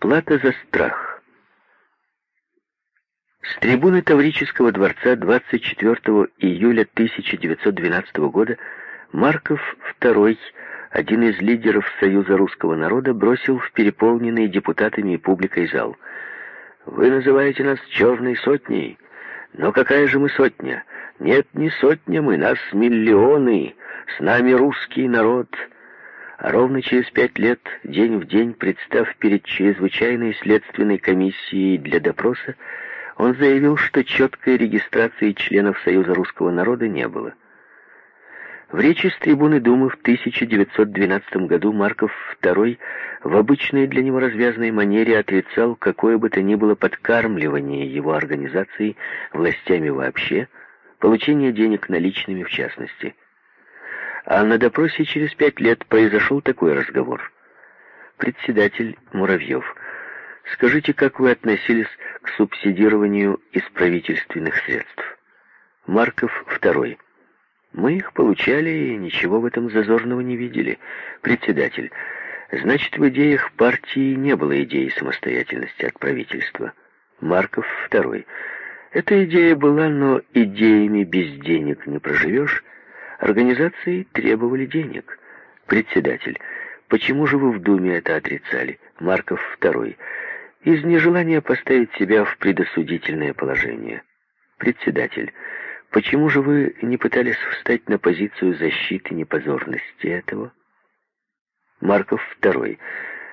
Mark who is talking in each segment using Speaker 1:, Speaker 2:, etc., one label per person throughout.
Speaker 1: Плата за страх. С трибуны Таврического дворца 24 июля 1912 года Марков II, один из лидеров Союза русского народа, бросил в переполненный депутатами и публикой зал. «Вы называете нас черной сотней, но какая же мы сотня? Нет, не сотня мы, нас миллионы, с нами русский народ». А ровно через пять лет, день в день, представ перед чрезвычайной следственной комиссией для допроса, он заявил, что четкой регистрации членов Союза русского народа не было. В речи с трибуны Думы в 1912 году Марков II в обычной для него развязной манере отрицал какое бы то ни было подкармливание его организации властями вообще, получение денег наличными в частности – а на допросе через пять лет произошел такой разговор. Председатель Муравьев, скажите, как вы относились к субсидированию из правительственных средств? Марков II. Мы их получали и ничего в этом зазорного не видели. Председатель. Значит, в идеях партии не было идеи самостоятельности от правительства. Марков II. Эта идея была, но идеями без денег не проживешь. Организации требовали денег. Председатель. Почему же вы в Думе это отрицали? Марков II. Из нежелания поставить себя в предосудительное положение. Председатель. Почему же вы не пытались встать на позицию защиты непозорности этого? Марков II.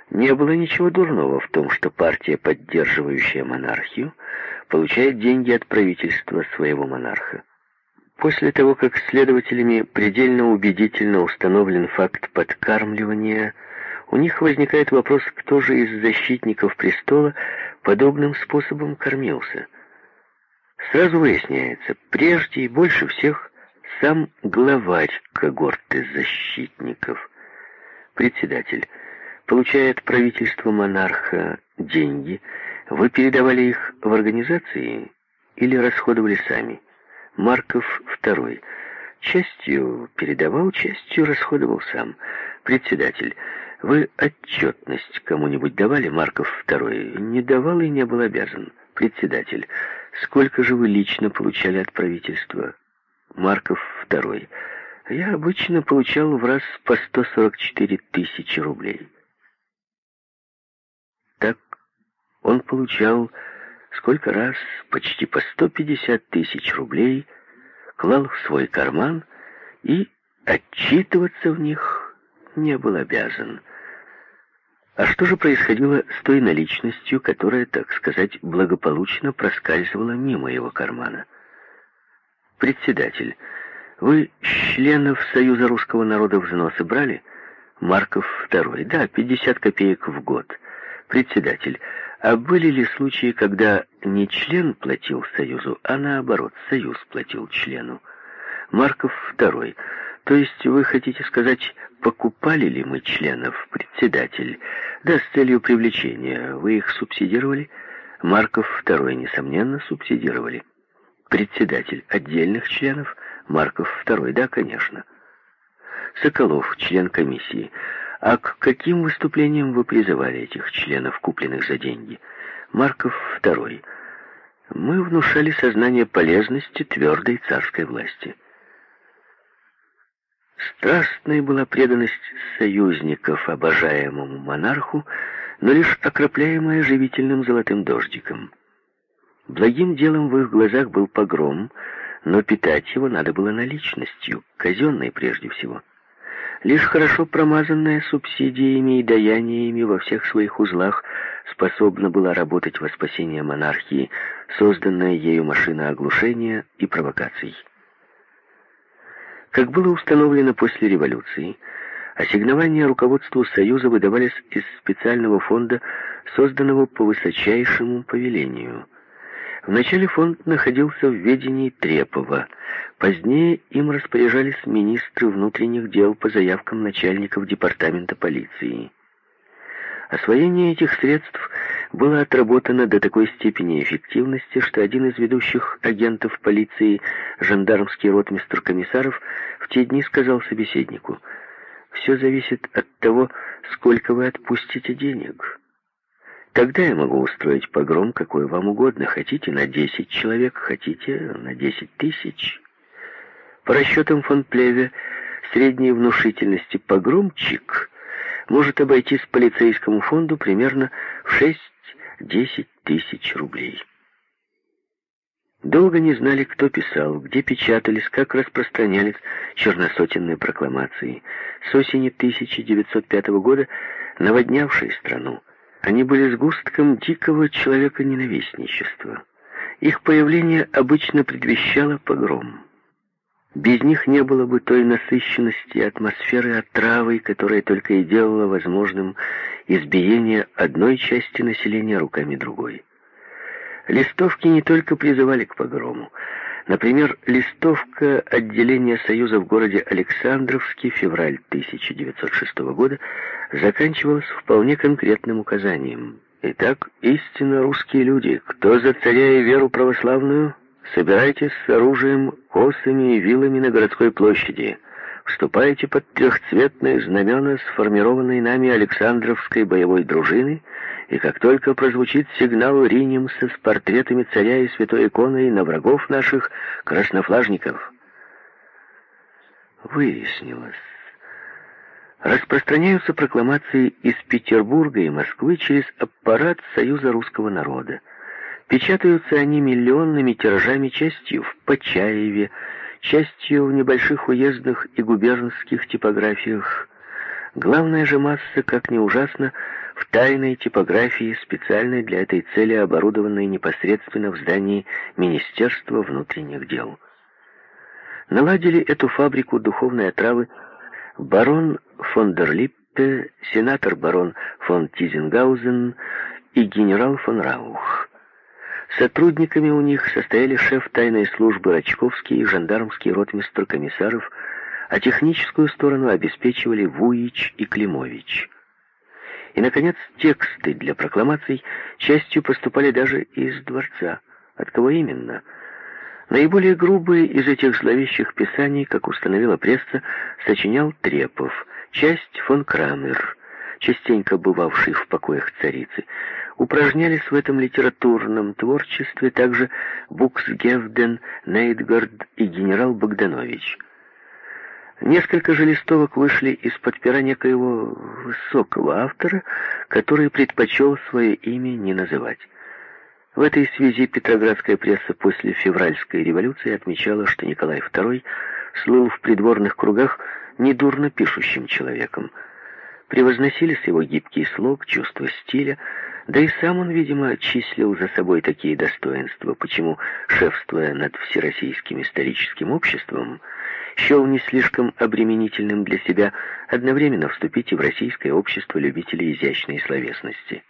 Speaker 1: Не было ничего дурного в том, что партия, поддерживающая монархию, получает деньги от правительства своего монарха. После того, как следователями предельно убедительно установлен факт подкармливания, у них возникает вопрос, кто же из защитников престола подобным способом кормился. Сразу выясняется, прежде и больше всех сам главарь когорты защитников. Председатель получает правительство монарха деньги, вы передавали их в организации или расходовали сами? Марков II. Частью передавал, частью расходовал сам. Председатель, вы отчетность кому-нибудь давали, Марков II? Не давал и не был обязан. Председатель, сколько же вы лично получали от правительства? Марков II. Я обычно получал в раз по 144 тысячи рублей. Так он получал сколько раз, почти по 150 тысяч рублей, клал в свой карман и отчитываться в них не был обязан. А что же происходило с той наличностью, которая, так сказать, благополучно проскальзывала мимо его кармана? Председатель, вы членов Союза русского народа взносы брали? Марков второй. Да, 50 копеек в год. Председатель, а были ли случаи, когда не член платил Союзу, а наоборот, Союз платил члену? Марков второй. То есть вы хотите сказать, покупали ли мы членов, председатель? Да, с целью привлечения. Вы их субсидировали? Марков второй, несомненно, субсидировали. Председатель отдельных членов? Марков второй, да, конечно. Соколов, член комиссии. А к каким выступлениям вы призывали этих членов, купленных за деньги? Марков II. Мы внушали сознание полезности твердой царской власти. Страстной была преданность союзников обожаемому монарху, но лишь окропляемая живительным золотым дождиком. Благим делом в их глазах был погром, но питать его надо было наличностью, казенной прежде всего. Лишь хорошо промазанная субсидиями и даяниями во всех своих узлах способна была работать во спасение монархии, созданная ею машина оглушения и провокаций. Как было установлено после революции, ассигнования руководству Союза выдавались из специального фонда, созданного по высочайшему повелению – Вначале фонд находился в ведении Трепова. Позднее им распоряжались министры внутренних дел по заявкам начальников департамента полиции. Освоение этих средств было отработано до такой степени эффективности, что один из ведущих агентов полиции, жандармский ротмистр комиссаров, в те дни сказал собеседнику, «Все зависит от того, сколько вы отпустите денег». Тогда я могу устроить погром какой вам угодно. Хотите на 10 человек, хотите на 10 тысяч. По расчетам фон Плеве, средней внушительности погромчик может обойтись полицейскому фонду примерно в 6-10 тысяч рублей. Долго не знали, кто писал, где печатались, как распространялись черносотенные прокламации. С осени 1905 года наводнявшие страну, они были сгустком дикого человека-ненавистничества. Их появление обычно предвещало погром. Без них не было бы той насыщенности атмосферы отравы, которая только и делала возможным избиение одной части населения руками другой. Листовки не только призывали к погрому. Например, листовка отделения Союза в городе Александровске, февраль 1906 года, заканчивалась вполне конкретным указанием. Итак, истинно русские люди, кто за царя и веру православную, собирайтесь с оружием, косами и вилами на городской площади. Вступайте под трехцветные знамена сформированной нами Александровской боевой дружины — и как только прозвучит сигнал, ринемся с портретами царя и святой иконой на врагов наших краснофлажников. Выяснилось. Распространяются прокламации из Петербурга и Москвы через аппарат Союза русского народа. Печатаются они миллионными тиражами частью в Почаеве, частью в небольших уездных и губернских типографиях. Главная же масса, как ни ужасно, в тайной типографии, специальной для этой цели оборудованной непосредственно в здании Министерства внутренних дел. Наладили эту фабрику духовной отравы барон фон дер Липпе, сенатор барон фон Тизенгаузен и генерал фон Раух. Сотрудниками у них состояли шеф тайной службы Рачковский и жандармский ротмистр комиссаров, а техническую сторону обеспечивали Вуич и Климович. И, наконец, тексты для прокламаций частью поступали даже из дворца. От кого именно? Наиболее грубые из этих зловещих писаний, как установила пресса, сочинял Трепов, часть фон Крамер, частенько бывавший в покоях царицы. Упражнялись в этом литературном творчестве также Буксгевден, Нейтгард и генерал Богданович. Несколько же листовок вышли из-под пера некоего высокого автора, который предпочел свое имя не называть. В этой связи петроградская пресса после февральской революции отмечала, что Николай II слыл в придворных кругах недурно пишущим человеком. Превозносились его гибкий слог, чувство стиля, да и сам он, видимо, числил за собой такие достоинства, почему, шефствуя над Всероссийским историческим обществом, счел не слишком обременительным для себя одновременно вступить и в Российское общество любителей изящной словесности.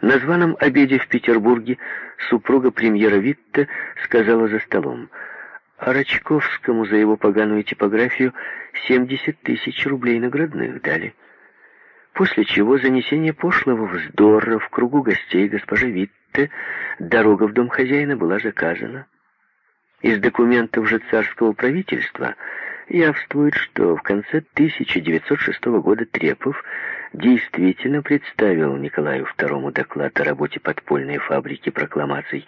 Speaker 1: На званом обеде в Петербурге супруга премьера Витте сказала за столом, а Рачковскому за его поганую типографию 70 тысяч рублей наградных дали. После чего занесение пошлого вздора в кругу гостей госпожа Витте дорога в дом хозяина была заказана. Из документов же царского правительства явствует, что в конце 1906 года Трепов действительно представил Николаю II доклад о работе подпольной фабрики прокламаций,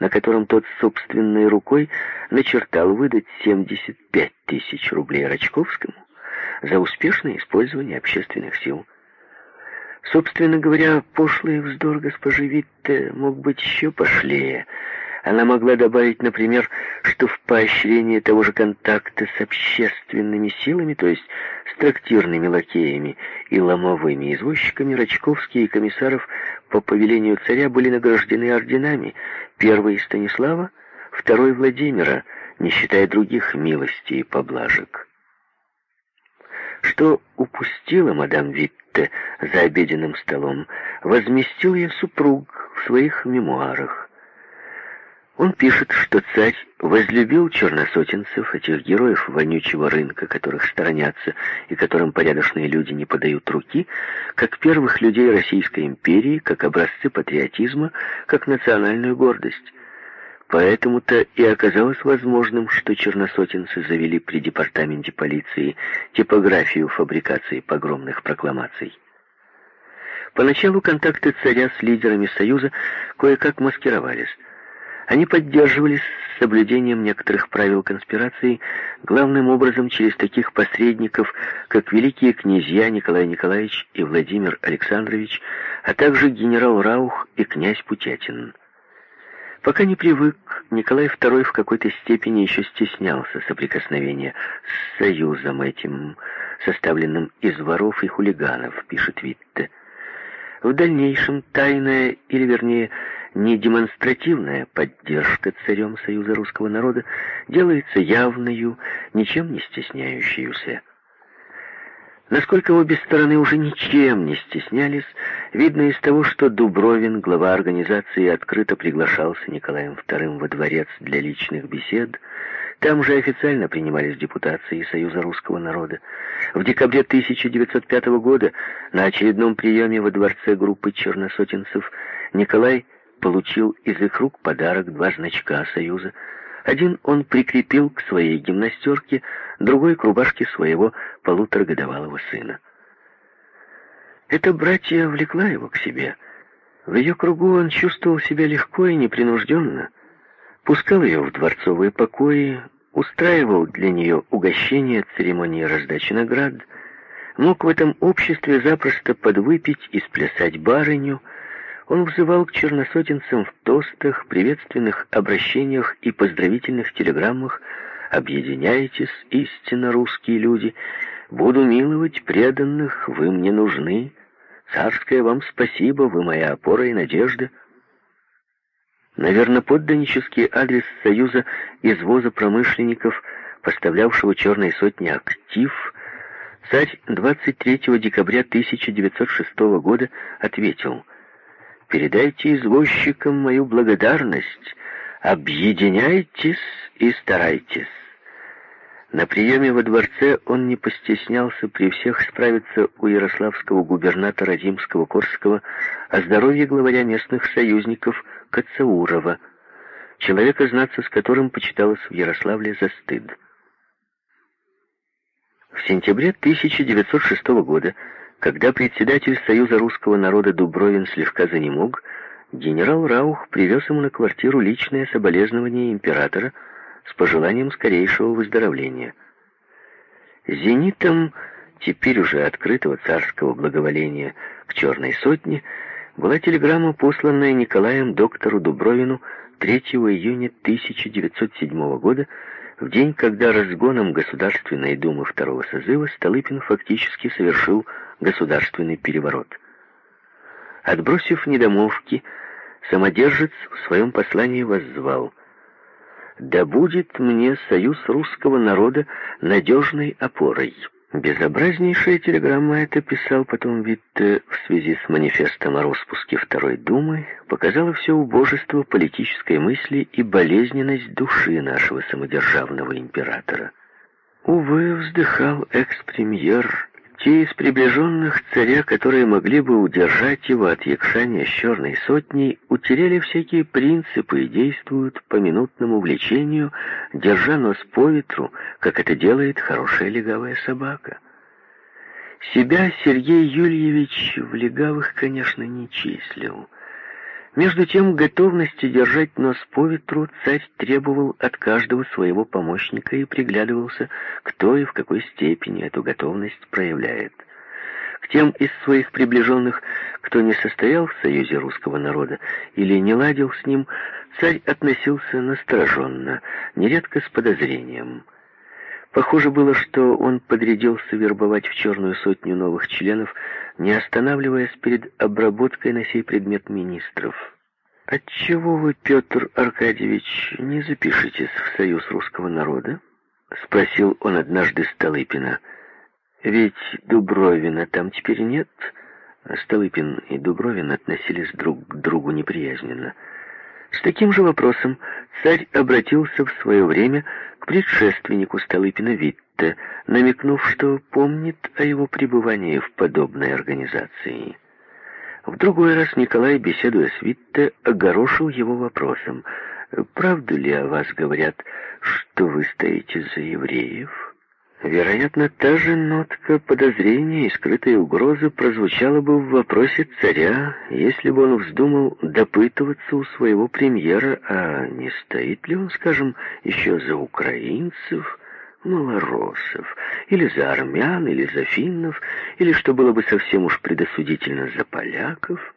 Speaker 1: на котором тот собственной рукой начертал выдать 75 тысяч рублей Рачковскому за успешное использование общественных сил. Собственно говоря, пошлый вздор госпожи Витте мог быть еще пошлее – она могла добавить, например, что в поощрение того же контакта с общественными силами, то есть с трактирными лакеями и ломовыми извозчиками, Рачковские и комиссаров по повелению царя были награждены орденами, первый Станислава, второй Владимира, не считая других милостей и поблажек. Что упустила мадам Витте за обеденным столом, возместил ее супруг в своих мемуарах. Он пишет, что царь возлюбил черносотенцев, этих героев вонючего рынка, которых сторонятся и которым порядочные люди не подают руки, как первых людей Российской империи, как образцы патриотизма, как национальную гордость. Поэтому-то и оказалось возможным, что черносотенцы завели при департаменте полиции типографию фабрикации погромных прокламаций. Поначалу контакты царя с лидерами Союза кое-как маскировались. Они поддерживались с соблюдением некоторых правил конспирации, главным образом через таких посредников, как великие князья Николай Николаевич и Владимир Александрович, а также генерал Раух и князь Путятин. Пока не привык, Николай II в какой-то степени еще стеснялся соприкосновения с союзом этим, составленным из воров и хулиганов, пишет Витте. В дальнейшем тайная, или вернее, не демонстративная поддержка царем Союза русского народа делается явною, ничем не стесняющуюся. Насколько обе стороны уже ничем не стеснялись, видно из того, что Дубровин, глава организации, открыто приглашался Николаем II во дворец для личных бесед, там же официально принимались депутации Союза русского народа. В декабре 1905 года на очередном приеме во дворце группы черносотенцев Николай получил из их рук подарок два значка Союза. Один он прикрепил к своей гимнастерке, другой к рубашке своего полуторагодовалого сына. Эта братья влекла его к себе. В ее кругу он чувствовал себя легко и непринужденно, пускал ее в дворцовые покои, устраивал для нее угощения, церемонии раздачи наград, мог в этом обществе запросто подвыпить и сплясать барыню, он взывал к черносотенцам в тостах, приветственных обращениях и поздравительных телеграммах. «Объединяйтесь, истинно русские люди, буду миловать преданных, вы мне нужны, царское вам спасибо, вы моя опора и надежда». Наверное, подданнический адрес Союза извоза промышленников, поставлявшего черной сотни актив, царь 23 декабря 1906 года ответил «Передайте извозчикам мою благодарность, объединяйтесь и старайтесь». На приеме во дворце он не постеснялся при всех справиться у ярославского губернатора Римского-Корского о здоровье главаря местных союзников Кацаурова, человека, знаться с которым почиталось в Ярославле за стыд. В сентябре 1906 года, когда председатель Союза русского народа Дубровин слегка занемог, генерал Раух привез ему на квартиру личное соболезнование императора с пожеланием скорейшего выздоровления. Зенитом теперь уже открытого царского благоволения к «Черной сотне» была телеграмма, посланная Николаем доктору Дубровину 3 июня 1907 года, в день, когда разгоном Государственной Думы второго созыва Столыпин фактически совершил государственный переворот. Отбросив недомовки, самодержец в своем послании воззвал «Да будет мне союз русского народа надежной опорой». Безобразнейшая телеграмма это писал потом Витте в связи с манифестом о распуске Второй Думы, показала все убожество политической мысли и болезненность души нашего самодержавного императора. Увы, вздыхал экс-премьер те из приближенных царя, которые могли бы удержать его от якшания с черной сотней, утеряли всякие принципы и действуют по минутному влечению, держа нос по ветру, как это делает хорошая легавая собака. Себя Сергей Юльевич в легавых, конечно, не числил. Между тем, готовности держать нос по ветру царь требовал от каждого своего помощника и приглядывался, кто и в какой степени эту готовность проявляет. К тем из своих приближенных, кто не состоял в союзе русского народа или не ладил с ним, царь относился настороженно, нередко с подозрением. Похоже было, что он подрядился вербовать в черную сотню новых членов, не останавливаясь перед обработкой на сей предмет министров. «Отчего вы, Петр Аркадьевич, не запишетесь в Союз русского народа?» — спросил он однажды Столыпина. «Ведь Дубровина там теперь нет». Столыпин и Дубровин относились друг к другу неприязненно. С таким же вопросом царь обратился в свое время к предшественнику Столыпина Витте, намекнув, что помнит о его пребывании в подобной организации. В другой раз Николай, беседуя с Витте, огорошил его вопросом. «Правду ли о вас говорят, что вы стоите за евреев?» Вероятно, та же нотка подозрения и скрытой угрозы прозвучала бы в вопросе царя, если бы он вздумал допытываться у своего премьера, а не стоит ли он, скажем, еще за украинцев, малороссов, или за армян, или за финнов, или, что было бы совсем уж предосудительно, за поляков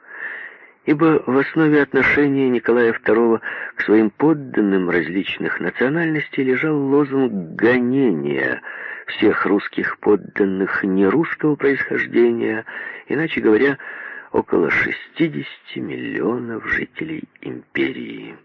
Speaker 1: ибо в основе отношения Николая II к своим подданным различных национальностей лежал лозунг гонения всех русских подданных нерусского происхождения, иначе говоря, около 60 миллионов жителей империи.